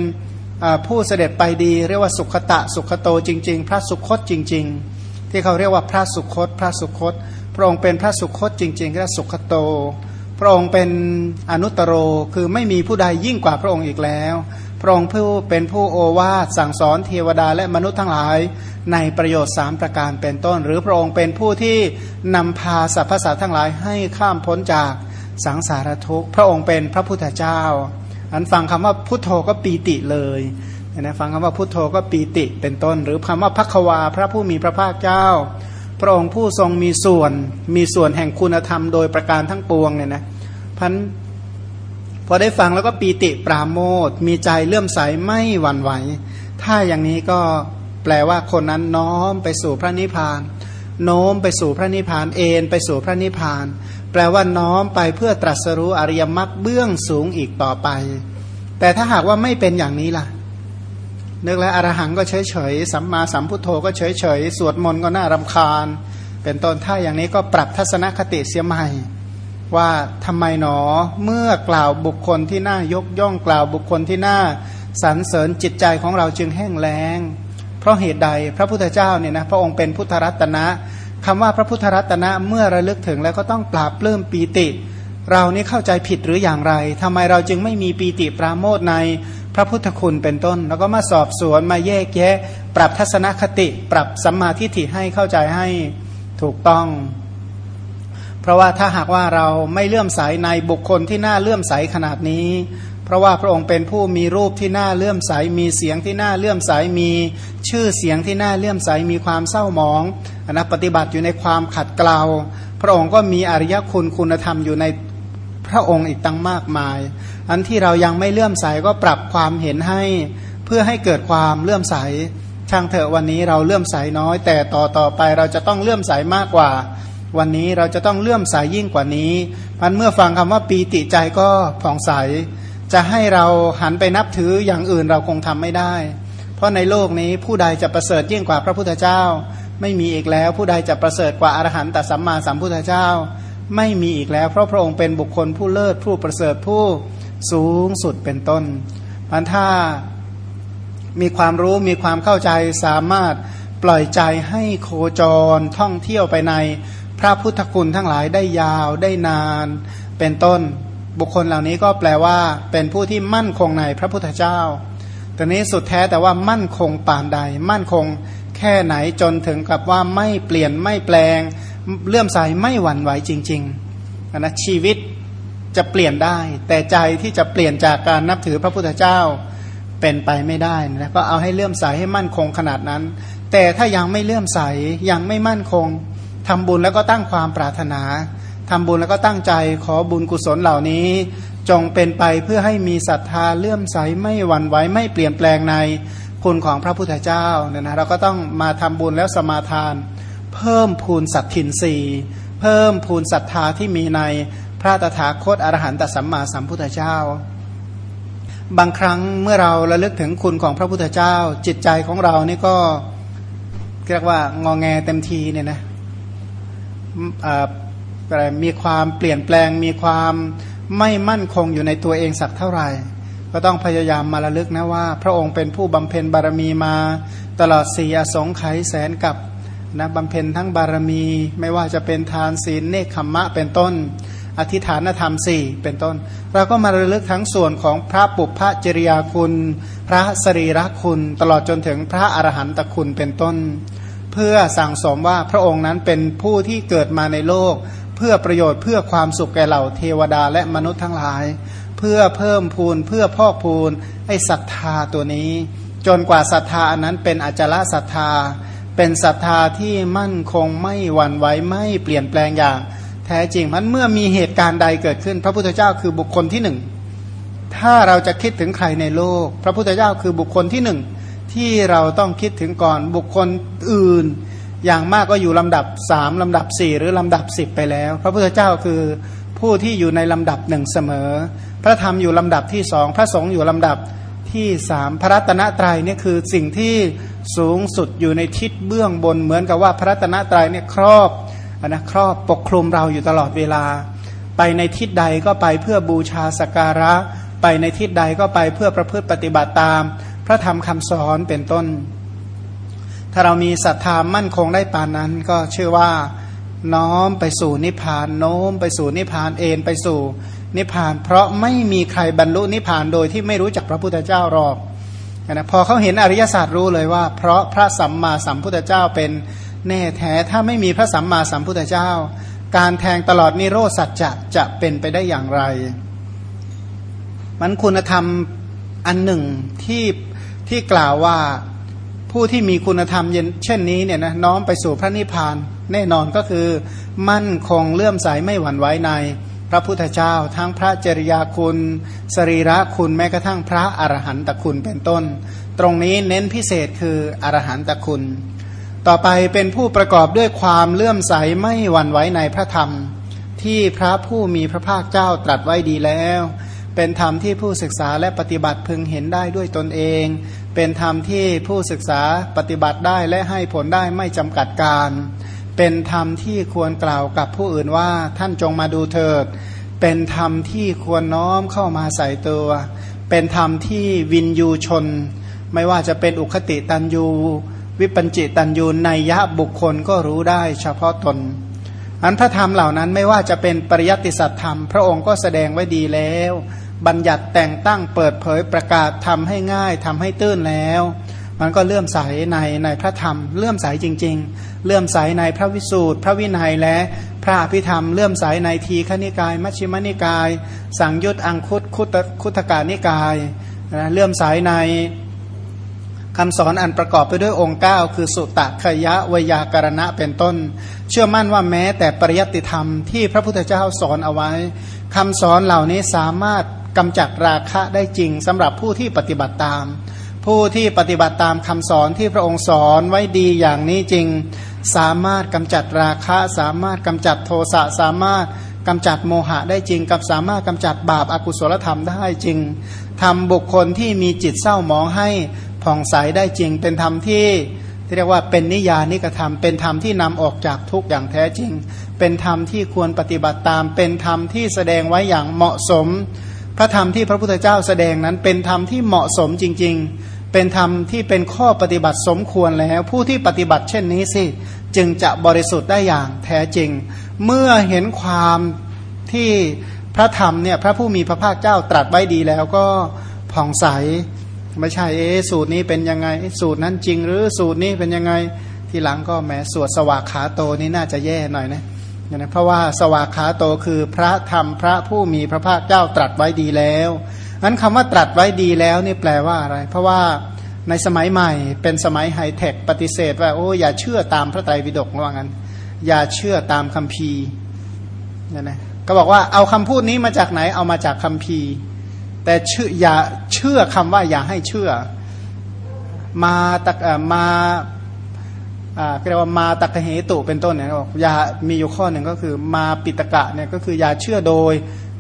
ผู้เสด็จไปดีเรียกว่าสุขตะสุขโตจริง ๆ พระสุคตจริง ๆ ที่เขาเรียกว่าพระสุคตพระสุคต พระองค์เป็นพระสุคตจริงๆเรียกสุขโต พระองค์เป็นอนุตโรคือไม่มีผู้ใดยิ่งกว่าพระองค์อีกแล้ว พระองค์ผู้เป็นผู้โอวาทสั่งสอนเทวดาและมนุษย์ทั้งหลายในประโยชน์สามประการเป็นต้น หรือพระองค์เป็นผู้ที่นำพาสรรพสัตว์ทั้งหลายให้ข้ามพ้นจากสังสารทุกข์พระองค์เป็นพระพุทธเจ้า อันฟังคำว่าพุทโธก็ปีติเลยนะฟังคำว่าพุทโธก็ปีติเป็นต้น หรือคำว่าพักวาพระผู้มีพระภาคเจ้า พระองค์ผู้ทรงมีส่วนมีส่วนแห่งคุณธรรมโดยประการทั้งปวงเนี่ยนะพันพอได้ฟังแล้วก็ปีติปราโมทมีใจเลื่อมใสไม่หวั่นไหว ถ้าอย่างนี้ก็แปลว่าคนนั้นน้อมไปสู่พระนิพพาน โน้มไปสู่พระนิพพานเอนไปสู่พระนิพพาน แปลว่าน้อมไปเพื่อตรัสรู้อริยมรรคเบื้องสูงอีกต่อไป แต่ถ้าหากว่าไม่เป็นอย่างนี้ล่ะนึกแล้วอรหังก็เฉยเฉยสัมมาสัมพุทโธก็เฉยเฉยสวดมนต์ก็น่ารำคาญ เป็นต้นถ้าอย่างนี้ก็ปรับทัศนคติเสียใหม่ ว่าทำไมหนอเมื่อกล่าวบุคคลที่น่ายกย่องกล่าวบุคคลที่น่าสรรเสริญจิตใจของเราจึงแห้งแล้ง เพราะเหตุใดพระพุทธเจ้าเนี่ยนะพระองค์เป็นพุทธรัตนะ คำว่าพระพุทธรัตนะเมื่อระลึกถึงแล้วก็ต้องปราบปลื้มปีติ เรานี่เข้าใจผิดหรืออย่างไรทำไมเราจึงไม่มีปีติปราโมทในพระพุทธคุณเป็นต้น แล้วก็มาสอบสวนมาแยกแยะ ปรับทัศนคติ ปรับสัมมาทิฏฐิให้เข้าใจให้ถูกต้อง เพราะว่าถ้าหากว่าเราไม่เลื่อมใสในบุคคลที่น่าเลื่อมใสขนาดนี้ ราะว่าพระองค์เป็นผู้มีรูปที่น่าเลื่อมใส มีเสียงที่น่าเลื่อมใส มีชื่อเสียงที่น่าเลื่อมใส มีความเศร้าหมองอนะปฏิบัติอยู่ในความขัดเกลา พระองค์ก็มีอริยคุณคุณธรรมอยู่ในพระองค์อีกตั้งมากมาย อันที่เรายังไม่เลื่อมใสก็ปรับความเห็นให้เพื่อให้เกิดความเลื่อมใส ช่างเถอะวันนี้เราเลื่อมใสน้อย แต่ต่อต่อไปเราจะต้องเลื่อมใสมากกว่า วันนี้เราจะต้องเลื่อมใสยยิ่งกว่านี้พันเมื่อฟังคำว่าปีติใจก็ผ่องใส จะให้เราหันไปนับถืออย่างอื่นเราคงทำไม่ได้ เพราะในโลกนี้ผู้ใดจะประเสริฐยิ่งกว่าพระพุทธเจ้า ไม่มีอีกแล้ว ผู้ใดจะประเสริฐกว่าอรหันตสัมมาสัมพุทธเจ้า ไม่มีอีกแล้ว เพราะพระองค์เป็นบุคคลผู้เลิศผู้ประเสริฐผู้สูงสุดเป็นต้นมันถ้ามีความรู้มีความเข้าใจสามารถปล่อยใจให้โคจรท่องเที่ยวไปในพระพุทธคุณทั้งหลายได้ยาวได้นานเป็นต้น บุคคลเหล่านี้ก็แปลว่า เป็นผู้ที่มั่นคงในพระพุทธเจ้าต่นี้สุดแท้แต่ว่ามั่นคงปานใด มั่นคงแค่ไหนจนถึงกับว่าไม่เปลี่ยนไม่แปลง เลื่อมใสไม่หวั่นไหวจริงๆนะชีวิตจะเปลี่ยนได้ แต่ใจที่จะเปลี่ยนจากการนับถือพระพุทธเจ้าเป็นไปไม่ได้นะก็เอาให้เลื่อมใสให้มั่นคงขนาดนั้น แต่ถ้ายังไม่เลื่อมใสยังไม่มั่นคงทำบุญแล้วก็ตั้งความปรารถนา ทำบุญแล้วก็ตั้งใจขอบุญกุศลเหล่านี้ จงเป็นไปเพื่อให้มีศรัทธาเลื่อมใสไม่หวั่นไหวไม่เปลี่ยนแปลงในคุณของพระพุทธเจ้าเนี่ยนะเราก็ต้องมาทำบุญแล้วสมาทาน เพิ่มพูนสัตทินรีเพิ่มพูนศรัทธาที่มีในพระตถาคตอรหันตสัมมาสัมพุทธเจ้า บางครั้งเมื่อเราระลึกถึงคุณของพระพุทธเจ้า จิตใจของเรานี่ก็เรียกว่างองแงเต็มทีเนี่ยนะ อะไรมีความเปลี่ยนแปลง มีความไม่มั่นคงอยู่ในตัวเองสักเท่าไหร่ ก็ต้องพยายามมาระลึกนะว่า พระองค์เป็นผู้บำเพ็ญบารมีมา ตลอดสี่อสงไขยแสนกับนะบำเพ็ญทั้งบารมี ไม่ว่าจะเป็นทานศีลเนคขมมะเป็นต้น อธิฐานธรรมสี่เป็นต้น เราก็มาระลึกทั้งส่วนของพระปุพพจริยาคุณ พระสรีระคุณ ตลอดจนถึงพระอรหันตคุณเป็นต้น เพื่อสั่งสมว่าพระองค์นั้นเป็นผู้ที่เกิดมาในโลก พื่อประโยชน์เพื่อความสุขแก่เหล่าเทวดาและมนุษย์ทั้งหลาย เพื่อเพิ่มพูนเพื่อพอกพูนไอ้ศรัทธาตัวนี้ จนกว่าศรัทธาอันนั้นเป็นอจละศรัทธา เป็นศรัทธาที่มั่นคงไม่หวั่นไหวไม่เปลี่ยนแปลงอย่าง แท้จริงมันเมื่อมีเหตุการณ์ใดเกิดขึ้น พระพุทธเจ้าคือบุคคลที่หนึ่งถ้าเราจะคิดถึงใครในโลก พระพุทธเจ้าคือบุคคลที่หนึ่งที่เราต้องคิดถึงก่อนบุคคลอื่น อย่างมากก็อยู่ลำดับสามลำดับสี่หรือลำดับสิบไปแล้ว พระพุทธเจ้าคือผู้ที่อยู่ในลำดับหนึ่งเสมอ พระธรรมอยู่ลำดับที่สองพระสงฆ์อยู่ลำดับที่สามพระรัตนตรัยเนี่ยคือสิ่งที่สูงสุดอยู่ในทิศเบื้องบนเหมือนกับว่าพระรัตนตรัยเนี่ยครอบนะครอบปกคลุมเราอยู่ตลอดเวลา ไปในทิศใดก็ไปเพื่อบูชาสการะ ไปในทิศใดก็ไปเพื่อประพฤติปฏิบัติตาม พระธรรมคำสอนเป็นต้น ถ้าเรามีศรัทธามั่นคงได้ปานนั้น ก็เชื่อว่าน้อมไปสู่นิพพานโน้มไปสู่นิพพานเอ็นไปสู่นิพพาน เพราะไม่มีใครบรรลุนิพพานโดยที่ไม่รู้จักพระพุทธเจ้าหรอกนะพอเขาเห็นอริยศาสตร์รู้เลยว่า เพราะพระสัมมาสัมพุทธเจ้าเป็นแน่แท้ถ้าไม่มีพระสัมมาสัมพุทธเจ้า การแทงตลอดนิโรธสัจจะจะเป็นไปได้อย่างไร มันคุณธรรมอันหนึ่งที่ที่กล่าวว่า ผู้ที่มีคุณธรรมเช่นนี้เนี่ยนะน้อมไปสู่พระนิพพานแน่นอนก็คือมั่นคงเลื่อมใสไม่หวั่นไหวในพระพุทธเจ้า ทั้งพระจริยาคุณสรีระคุณแม้กระทั่งพระอรหันตคุณเป็นต้น ตรงนี้เน้นพิเศษคืออรหันตคุณ ต่อไปเป็นผู้ประกอบด้วยความเลื่อมใสไม่หวั่นไหวในพระธรรม ที่พระผู้มีพระภาคเจ้าตรัสไว้ดีแล้ว เป็นธรรมที่ผู้ศึกษาและปฏิบัติพึงเห็นได้ด้วยตนเอง เป็นธรรมที่ผู้ศึกษาปฏิบัติได้และให้ผลได้ไม่จำกัดการ เป็นธรรมที่ควรกล่าวกับผู้อื่นว่าท่านจงมาดูเถิด เป็นธรรมที่ควรน้อมเข้ามาใส่ตัว เป็นธรรมที่วินยูชน ไม่ว่าจะเป็นอุคติตันยู วิปัญจิตันยูในยะบุคคลก็รู้ได้เฉพาะตน อันพระธรรมเหล่านั้นไม่ว่าจะเป็นปริยัติสัตธรรม พระองค์ก็แสดงไว้ดีแล้ว บัญญัติแต่งตั้งเปิดเผยประกาศทำให้ง่ายทำให้ตื้นแล้ว มันก็เลื่อมใสในในพระธรรม เลื่อมใสจริง ๆ เลื่อมใสในพระวิสูตร พระวินัยและพระอภิธรรม เลื่อมใสในทีฆนิกาย มัชฌิมนิกาย สังยุตอังคุตคุตคุตกานิกายนะเลื่อมใสในคำสอนอันประกอบไปด้วยองค์ 9 คือสุตตะขยะวยากรณะเป็นต้น เชื่อมั่นว่าแม้แต่ปริยัติธรรมที่พระพุทธเจ้าสอนเอาไว้คำสอนเหล่านี้สามารถ กำจัดราคะได้จริงสำหรับผู้ที่ปฏิบัติตาม ผู้ที่ปฏิบัติตามคำสอนที่พระองค์สอนไว้ดีอย่างนี้จริง สามารถกำจัดราคะสามารถกำจัดโทสะสามารถกำจัดโมหะได้จริง กับสามารถกำจัดบาปอากุศลธรรมได้จริงทำบุคคลที่มีจิตเศร้าหมองให้ผ่องใสได้จริง เป็นธรรมที่ที่เรียกว่าเป็นนิยานิกธรรมเป็นธรรมที่นำออกจากทุกอย่างแท้จริง เป็นธรรมที่ควรปฏิบัติตาม เป็นธรรมที่แสดงไว้อย่างเหมาะสม พระธรรมที่พระพุทธเจ้าแสดงนั้นเป็นธรรมที่เหมาะสมจริง ๆ เป็นธรรมที่เป็นข้อปฏิบัติสมควรแล้ว ผู้ที่ปฏิบัติเช่นนี้สิจึงจะบริสุทธิ์ได้อย่างแท้จริง เมื่อเห็นความที่พระธรรมเนี่ยพระผู้มีพระภาคเจ้าตรัสไว้ดีแล้วก็ผ่องใสไม่ใช่เอสูตรนี้เป็นยังไงสูตรนั้นจริง หรือสูตรนี้เป็นยังไงทีหลังก็แหมสวดสวากขาโตนี่น่าจะแย่หน่อยนะ นะเพราะว่าสวากขาโตคือพระธรรมพระผู้มีพระภาคเจ้าตรัสไว้ดีแล้วนั้นคำว่าตรัสไว้ดีแล้วนี่แปลว่าอะไร เพราะว่าในสมัยใหม่เป็นสมัยไฮเทคปฏิเสธว่าโอ้อย่าเชื่อตามพระไตรปิฎกว่างั้น อย่าเชื่อตามคัมภีร์เนี่ยนะก็บอกว่าเอาคำพูดนี้มาจากไหนเอามาจากคัมภีร์ แต่เชื่ออย่าเชื่อคำว่าอย่าให้เชื่อ มาตะมา เรียกว่ามาตักเหตุเป็นต้นเนี่ยบอกอย่ามีอยู่ข้อหนึ่งก็คือมาปิตกะเนี่ยก็คืออย่าเชื่อโดย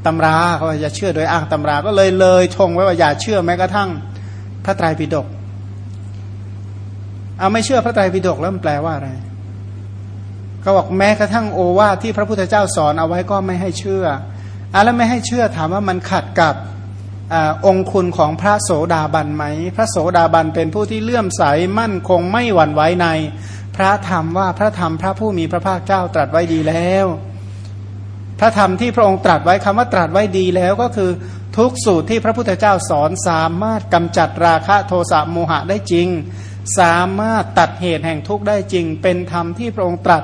ตำราเขาอย่าเชื่อโดยอ้างตำราก็เลยเลยชงไว้ว่าอย่าเชื่อแม้กระทั่งพระไตรปิฎกเอาไม่เชื่อพระไตรปิฎกแล้วมันแปลว่าอะไรก็บอกแม้กระทั่งโอวาทที่พระพุทธเจ้าสอนเอาไว้ก็ไม่ให้เชื่ออะแล้วไม่ให้เชื่อถามว่ามันขัดกับอองคุณของพระโสดาบันไหม พระโสดาบันเป็นผู้ที่เลื่อมใสมั่นคงไม่หวั่นไหวใน พระธรรมว่าพระธรรมพระผู้มีพระภาคเจ้าตรัสไว้ดีแล้ว พระธรรมที่พระองค์ตรัสไว้คำว่าตรัสไว้ดีแล้วก็คือทุกสูตรที่พระพุทธเจ้าสอนสามารถกำจัดราคะโทสะโมหะได้จริง สามารถตัดเหตุแห่งทุกข์ได้จริง เป็นธรรมที่พระองค์ตรัส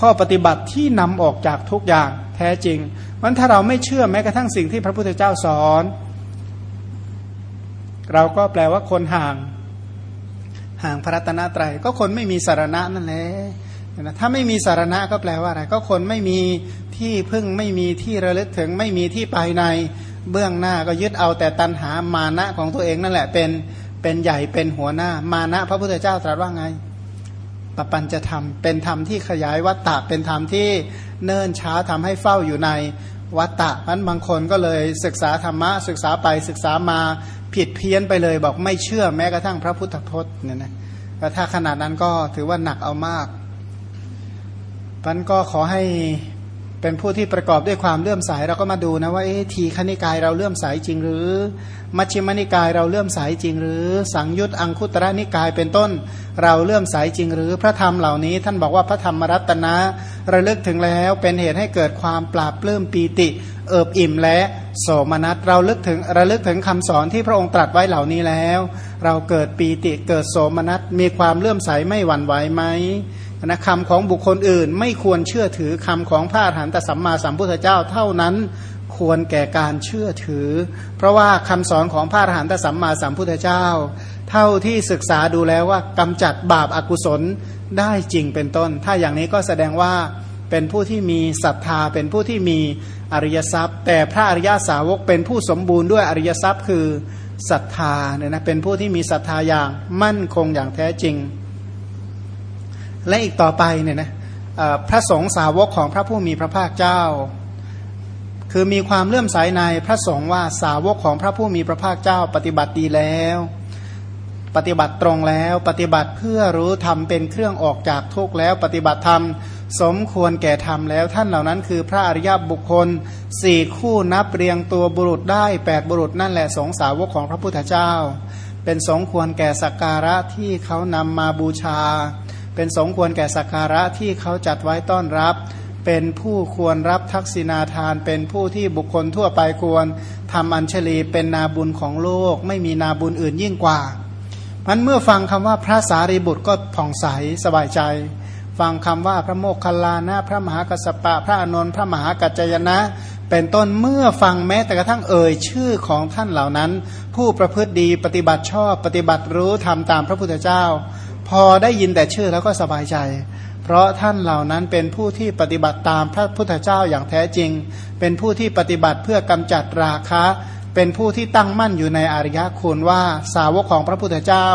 ข้อปฏิบัติที่นำออกจากทุกอย่างแท้จริงมันถ้าเราไม่เชื่อแม้กระทั่งสิ่งที่พระพุทธเจ้าสอน เราก็แปลว่าคนห่าง ห่างพระรัตนตรัยก็คนไม่มีสารณะนั่นแหละนะถ้าไม่มีสารณะก็แปลว่าอะไร ก็คนไม่มีที่พึ่งไม่มีที่ระลึกถึง ไม่มีที่ไปในเบื้องหน้าก็ยึดเอาแต่ตันหามานะของตัวเองนั่นแหละเป็นเป็นใหญ่เป็นหัวหน้ามานะ พระพุทธเจ้าตรัสว่าไงปปัญจะทำเป็นธรรมที่ขยายวัตตะเป็นธรรมที่เนิ่นช้าทำให้เฝ้าอยู่ในวัตตะนั้นบางคนก็เลยศึกษาธรรมะศึกษาไปศึกษามา ผิดเพี้ยนไปเลยบอกไม่เชื่อแม้กระทั่งพระพุทธพจน์เนี่ยนะถ้าขนาดนั้นก็ถือว่าหนักเอามากพันก็ขอให้ เป็นผู้ที่ประกอบด้วยความเลื่อมใสเราก็มาดูนะว่าเอ๊ะทีขณิกายเราเลื่อมใสจริงหรือ มัชฌิมนิกายเราเลื่อมใสจริงหรือ สังยุตอังคุตระนิกายเป็นต้นเราเลื่อมใสจริงหรือ พระธรรมเหล่านี้ ท่านบอกว่าพระธรรมรัตนะระลึกถึงแล้วเป็นเหตุให้เกิดความปราบปลื้มปีติ เอิบอิ่มและโสมนัสเราลึกถึงระลึกถึงคำสอนที่พระองค์ตรัสไว้เหล่านี้แล้ว เราเกิดปีติเกิดโสมนัสมีความเลื่อมใสไม่หวั่นไหวไหม นะคำของบุคคลอื่น ไม่ควรเชื่อถือคำของพระอรหันตสัมมาสัมพุทธเจ้าเท่านั้นควรแก่การเชื่อถือ เพราะว่าคำสอนของพระอรหันตสัมมาสัมพุทธเจ้า เท่าที่ศึกษาดูแล้วว่ากำจัดบาปอากุศลได้จริงเป็นต้น ถ้าอย่างนี้ก็แสดงว่าเป็นผู้ที่มีศรัทธาเป็นผู้ที่มีอริยทรัพย์ แต่พระอริยาสาวกเป็นผู้สมบูรณ์ด้วยอริยทรัพย์คือศรัทธาเนี่ยนะเป็นผู้ที่มีศรัทธาอย่างมั่นคงอย่างแท้จริง และอีกต่อไปเนี่ยนะพระสงฆ์สาวกของพระผู้มีพระภาคเจ้า คือมีความเลื่อมใสในพระสงฆ์ว่าสาวกของพระผู้มีพระภาคเจ้า ปฏิบัติดีแล้ว ปฏิบัติตรงแล้ว ปฏิบัติเพื่อรู้ธรรมเป็นเครื่องออกจากทุกข์แล้ว ปฏิบัติธรรมสมควรแก่ธรรมแล้วท่านเหล่านั้นคือพระอริยบุคคลสี่คู่นับเรียงตัวบุรุษได้แปดบุรุษนั่นแหละสงสาวกของพระพุทธเจ้า เป็นสงควรแก่สักการะที่เขานำมาบูชา เป็นสงควรแก่สักการะที่เขาจัดไว้ต้อนรับ เป็นผู้ควรรับทักษิณาทาน เป็นผู้ที่บุคคลทั่วไปควรทำอัญชลีเป็นนาบุญของโลก ไม่มีนาบุญอื่นยิ่งกว่ามันเมื่อฟังคำว่าพระสารีบุตรก็ผ่องใสสบายใจ ฟังคำว่าพระโมคคัลลานะ พระมหากัสปะ พระอนนท์พระมหากัจจยนะ เป็นต้นเมื่อฟังแม้แต่กระทั่งเอ่ยชื่อของท่านเหล่านั้น ผู้ประพฤติดีปฏิบัติชอบปฏิบัติรู้ทำตามพระพุทธเจ้า พอได้ยินแต่ชื่อแล้วก็สบายใจ เพราะท่านเหล่านั้นเป็นผู้ที่ปฏิบัติตามพระพุทธเจ้าอย่างแท้จริง เป็นผู้ที่ปฏิบัติเพื่อกำจัดราคะ เป็นผู้ที่ตั้งมั่นอยู่ในอริยคุณว่าสาวกของพระพุทธเจ้า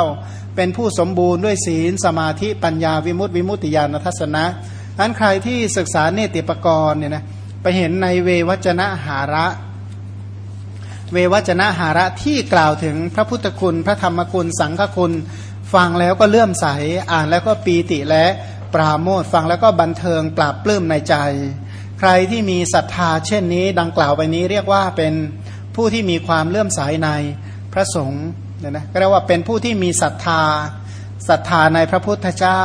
เป็นผู้สมบูรณ์ด้วยศีลสมาธิปัญญาวิมุตติวิมุตติญาณทัศนะนั้นใครที่ศึกษาเนติปกรณ์เนี่ยนะไปเห็นในเววัจนะหาระ เววัจนะหาระที่กล่าวถึงพระพุทธคุณ พระธรรมคุณ สังฆคุณ ฟังแล้วก็เลื่อมใส อ่านแล้วก็ปีติและปราโมทฟังแล้วก็บันเทิงปราบปลื้มในใจ ใครที่มีศรัทธาเช่นนี้ดังกล่าวไปนี้เรียกว่าเป็นผู้ที่มีความเลื่อมใสในพระสงฆ์เนี่ยนะก็เรียกว่าเป็นผู้ที่มีศรัทธาศรัทธาในพระพุทธเจ้า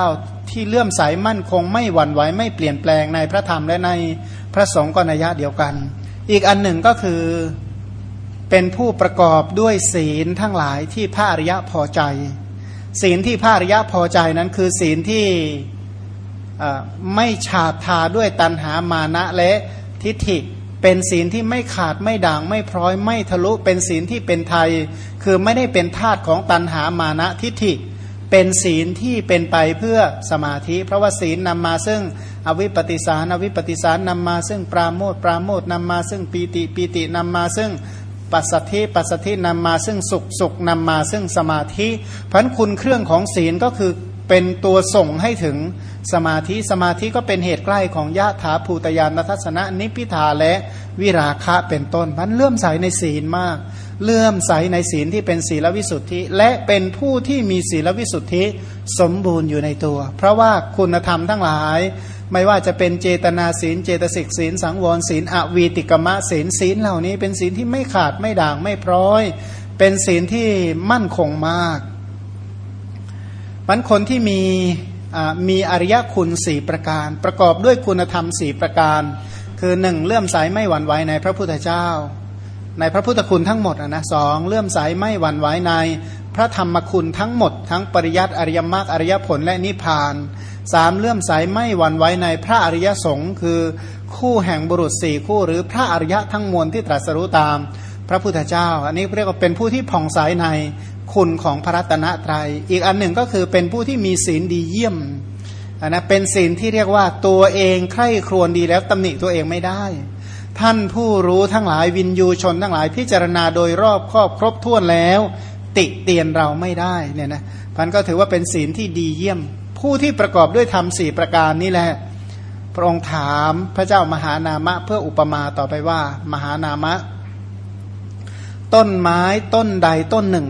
ที่เลื่อมใสมั่นคงไม่หวั่นไหวไม่เปลี่ยนแปลงในพระธรรมและในพระสงฆ์ก็นัยะเดียวกัน อีกอันหนึ่งก็คือเป็นผู้ประกอบด้วยศีลทั้งหลายที่พระอริยะพอใจ ศีลที่พระอริยะพอใจนั้น คือศีลที่ไม่ฉาบทาด้วยตันหามานะและทิฏฐิ เป็นศีลที่ไม่ขาดไม่ด่างไม่พร้อยไม่ทะลุเป็นศีลที่เป็นไทย คือไม่ได้เป็นธาตุของตันหามานะทิฏฐิ เป็นศีลที่เป็นไปเพื่อสมาธิ เพราะว่าศีลนำมาซึ่งอวิปปิสารอวิปปิสารนำมาซึ่งปราโมทปราโมทนำมาซึ่งปีติปีตินำมาซึ่ง ปัสสธิปัสสธินำมาซึ่งสุขสุขนำมาซึ่งสมาธิพันคุณเครื่องของศีลก็คือเป็นตัวส่งให้ถึงสมาธิสมาธิก็เป็นเหตุใกล้ของญาถาภูตยานทัศนะนิพิทาและวิราคะเป็นต้นพันเลื่อมใสในศีลมาก เลื่อมใสในศีลที่เป็นศีลวิสุทธิ และเป็นผู้ที่มีศีลวิสุทธิสมบูรณ์อยู่ในตัว เพราะว่าคุณธรรมทั้งหลาย ไม่ว่าจะเป็นเจตนาศีล เจตสิกศีล สังวรศีลอวีติกมะศีลศีลเหล่านี้ เป็นศีลที่ไม่ขาดไม่ด่างไม่พร้อย เป็นศีลที่มั่นคงมากมันคนที่มีมีอริยคุณสี่ประการ ประกอบด้วยคุณธรรมสี่ประการ คือหนึ่งเลื่อมใสไม่หวั่นไหวในพระพุทธเจ้า ในพระพุทธคุณทั้งหมดนะสองเลื่อมใสไม่หวั่นไหวในพระธรรมคุณทั้งหมด ทั้งปริยัติอริยมรรคอริยผลและนิพพาน สามเลื่อมใสไม่หวั่นไหวในพระอริยสงฆ์คือคู่แห่งบุรุษสี่คู่หรือพระอริยะทั้งมวลที่ตรัสรู้ตามพระพุทธเจ้า อันนี้เรียกว่าเป็นผู้ที่ผ่องใสในคุณของพระรัตนตรยัย อีกอันหนึ่งก็คือเป็นผู้ที่มีศีลดีเยี่ยมอันนะเป็นศีลที่เรียกว่าตัวเองใคร่ครวญดีแล้วตำหนิตัวเองไม่ได้ ท่านผู้รู้ทั้งหลายวินยูชนทั้งหลายพิจารณาโดยรอบครอบครบถ้วนแล้ว ติเตียนเราไม่ได้เนี่ยนะพันก็ถือว่าเป็นศีลที่ดีเยี่ยม ผู้ที่ประกอบด้วยธรรมสี่ประการนี้แหละ พระองค์ถามพระเจ้ามหานามะเพื่ออุปมาต่อไปว่า มหานามะ ต้นไม้ต้นใดต้นหนึ่ง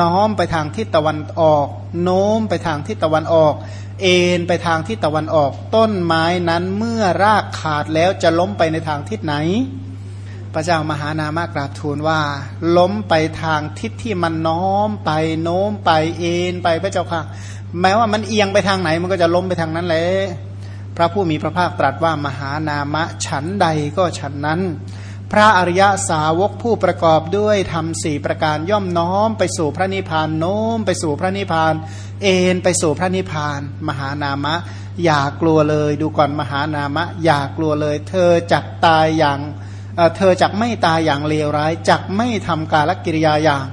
น้อมไปทางทิศตะวันออก โน้มไปทางทิศตะวันออก เอ็นไปทางทิศตะวันออก ต้นไม้นั้นเมื่อรากขาดแล้วจะล้มไปในทางทิศไหน พระเจ้ามหานามากราบทูลว่า ล้มไปทางทิศที่มันน้อมไปโน้มไปเอ็นไปพระเจ้าค่ะ แม้ว่ามันเอียงไปทางไหนมันก็จะล้มไปทางนั้นแหละพระผู้มีพระภาคตรัสว่ามหานามะฉันใดก็ฉันนั้น พระอริยสาวกผู้ประกอบด้วยทำสี่ประการย่อมน้อมไปสู่พระนิพพานโน้มไปสู่พระนิพพาน เอ็นไปสู่พระนิพพาน มหานามะ อย่ากลัวเลย ดูก่อนมหานามะ อย่ากลัวเลย เธอจักตายอย่าง เธอจักไม่ตายอย่างเลวร้ายจักไม่ทำการลกิริยาอย่าง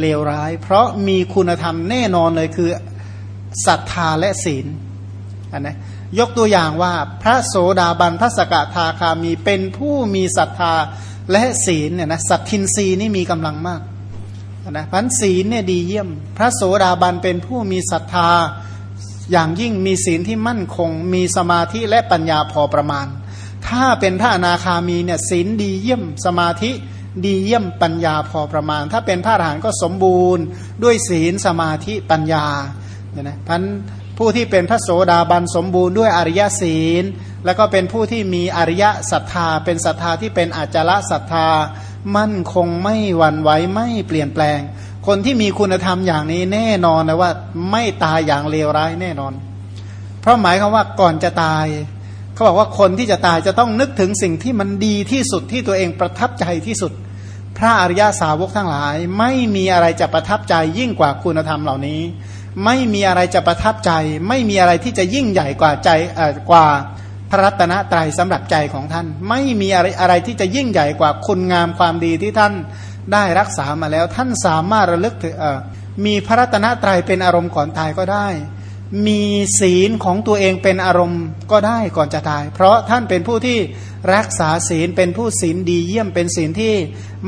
เลวร้าย เพราะมีคุณธรรมแน่นอนเลยคือศรัทธาและศีลอันนะยกตัวอย่างว่าพระโสดาบันพระสกทาคามีเป็นผู้มีศรัทธาและศีลเนี่ยนะสัตทินรีนี่มีกำลังมากนะพันศีลเนี่ยดีเยี่ยม พระโสดาบันเป็นผู้มีศรัทธาอย่างยิ่งมีศีลที่มั่นคง มีสมาธิและปัญญาพอประมาณ ถ้าเป็นพระอนาคามีเนี่ยศีลดีเยี่ยมสมาธิดีเยี่ยมปัญญาพอประมาณ ถ้าเป็นพระอรหันต์ก็สมบูรณ์ ด้วยศีลสมาธิปัญญาเนี่ยนะพันผู้ที่เป็นพระโสดาบันสมบูรณ์ด้วยอริยศีล แล้วก็เป็นผู้ที่มีอริยศรัทธา เป็นศรัทธาที่เป็นอาจารศรัทธา มั่นคงไม่หวั่นไหวไม่เปลี่ยนแปลง คนที่มีคุณธรรมอย่างนี้แน่นอนนะว่าไม่ตายอย่างเลวร้ายแน่นอน เพราะหมายคำว่าก่อนจะตาย เขาบอกว่าคนที่จะตายจะต้องนึกถึงสิ่งที่มันดีที่สุดที่ตัวเองประทับใจที่สุด พระอริยาสาวกทั้งหลาย ไม่มีอะไรจะประทับใจยิ่งกว่าคุณธรรมเหล่านี้ ไม่มีอะไรจะประทับใจ ไม่มีอะไรที่จะยิ่งใหญ่กว่าใจกว่าพระรัตนตรัยสำหรับใจของท่าน ไม่มีอะไรอะไรที่จะยิ่งใหญ่กว่าคุณงามความดีที่ท่านได้รักษามาแล้ว ท่านสามารถระลึกถึงมีพระรัตนตรัยเป็นอารมณ์ก่อนตายก็ได้ มีศีลของตัวเองเป็นอารมณ์ก็ได้ก่อนจะตาย เพราะท่านเป็นผู้ที่รักษาศีลเป็นผู้ศีลดีเยี่ยมเป็นศีลที่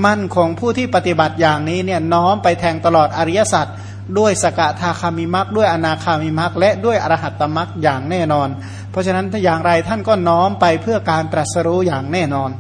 มั่นคงผู้ที่ปฏิบัติอย่างนี้เนี่ยน้อมไปแทงตลอดอริยสัจด้วยสกทาคามิมักด้วยอนาคามิมักและด้วยอรหัตตมักอย่างแน่นอน เพราะฉะนั้นถ้าอย่างไรท่านก็น้อมไปเพื่อการตรัสรู้อย่างแน่นอน